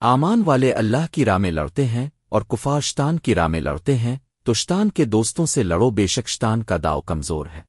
آمان والے اللہ کی راہ میں لڑتے ہیں اور کفار شتان کی راہ میں لڑتے ہیں، تو شتان کے دوستوں سے لڑو، بے شک شتان کا داؤ کمزور ہے۔